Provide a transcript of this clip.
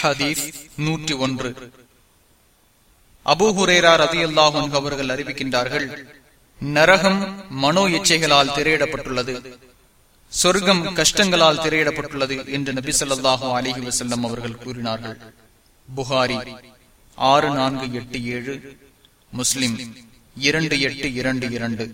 ஹதீஸ் நூற்றி ஒன்று. ரதி அல்லாஹன் அவர்கள் அறிவிக்கின்றார்கள் நரகம் மனோ இச்சைகளால் திரையிடப்பட்டுள்ளது சொர்க்கம் கஷ்டங்களால் திரையிடப்பட்டுள்ளது என்று நபி சொல்லாஹு அலிஹி வசல்லம் அவர்கள் கூறினார்கள். புகாரி ஆறு நான்கு எட்டு ஏழு முஸ்லிம் இரண்டு எட்டு இரண்டு இரண்டு.